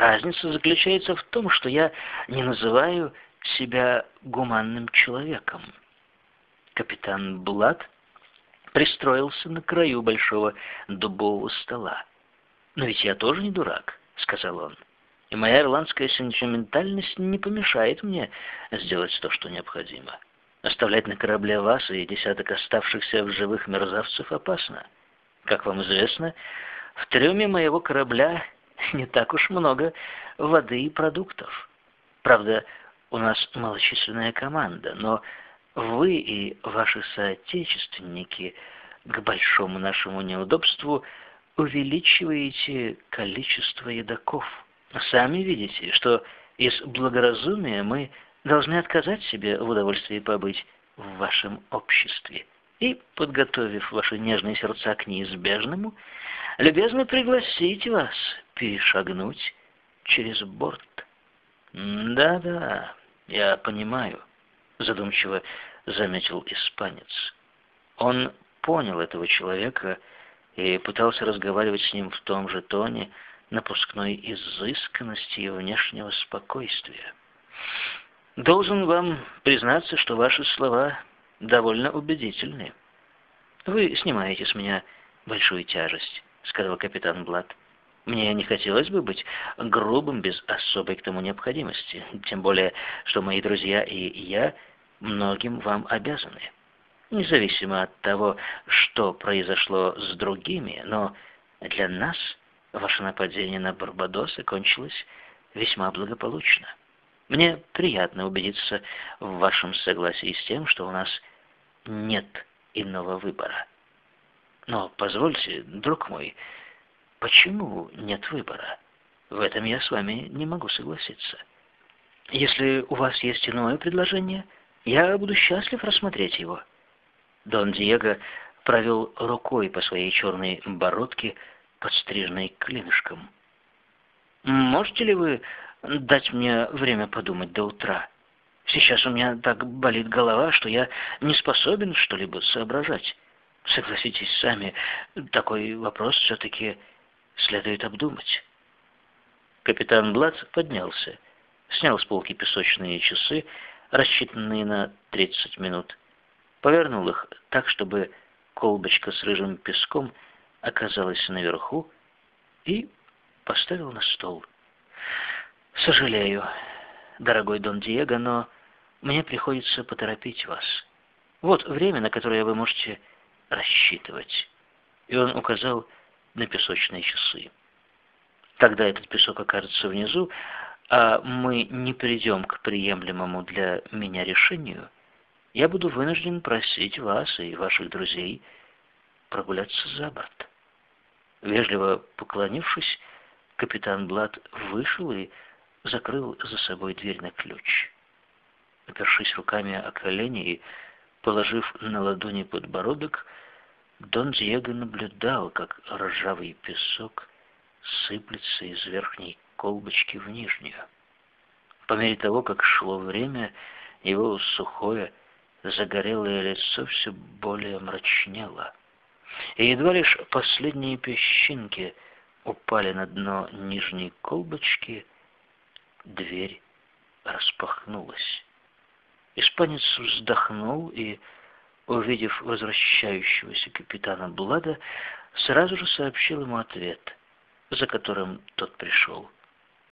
Разница заключается в том, что я не называю себя гуманным человеком. Капитан Блад пристроился на краю большого дубового стола. «Но ведь я тоже не дурак», — сказал он. «И моя ирландская сентиментальность не помешает мне сделать то, что необходимо. Оставлять на корабле вас и десяток оставшихся в живых мерзавцев опасно. Как вам известно, в трюме моего корабля не так уж много воды и продуктов. Правда, у нас малочисленная команда, но вы и ваши соотечественники к большому нашему неудобству увеличиваете количество едоков. Сами видите, что из благоразумия мы должны отказать себе в удовольствии побыть в вашем обществе и, подготовив ваши нежные сердца к неизбежному, любезно пригласить вас перешагнуть через борт. «Да-да, я понимаю», — задумчиво заметил испанец. Он понял этого человека и пытался разговаривать с ним в том же тоне напускной изысканности и внешнего спокойствия. «Должен вам признаться, что ваши слова довольно убедительны. Вы снимаете с меня большую тяжесть», — сказал капитан Блад. Мне не хотелось бы быть грубым без особой к тому необходимости, тем более, что мои друзья и я многим вам обязаны. Независимо от того, что произошло с другими, но для нас ваше нападение на Барбадос окончилось весьма благополучно. Мне приятно убедиться в вашем согласии с тем, что у нас нет иного выбора. Но позвольте, друг мой, Почему нет выбора? В этом я с вами не могу согласиться. Если у вас есть иное предложение, я буду счастлив рассмотреть его. Дон Диего провел рукой по своей черной бородке, подстриженной клинышком. «Можете ли вы дать мне время подумать до утра? Сейчас у меня так болит голова, что я не способен что-либо соображать. Согласитесь сами, такой вопрос все-таки следует обдумать. Капитан Блад поднялся, снял с полки песочные часы, рассчитанные на 30 минут, повернул их так, чтобы колбочка с рыжим песком оказалась наверху, и поставил на стол. «Сожалею, дорогой Дон Диего, но мне приходится поторопить вас. Вот время, на которое вы можете рассчитывать». И он указал на песочные часы. Когда этот песок окажется внизу, а мы не придем к приемлемому для меня решению, я буду вынужден просить вас и ваших друзей прогуляться за борт. Вежливо поклонившись, капитан Блад вышел и закрыл за собой дверь на ключ. Опершись руками о колени и положив на ладони подбородок, Дон Диего наблюдал, как ржавый песок сыплется из верхней колбочки в нижнюю. По мере того, как шло время, его сухое, загорелое лицо все более мрачнело. И едва лишь последние песчинки упали на дно нижней колбочки, дверь распахнулась. Испанец вздохнул и увидев возвращающегося капитана Блада, сразу же сообщил ему ответ, за которым тот пришел.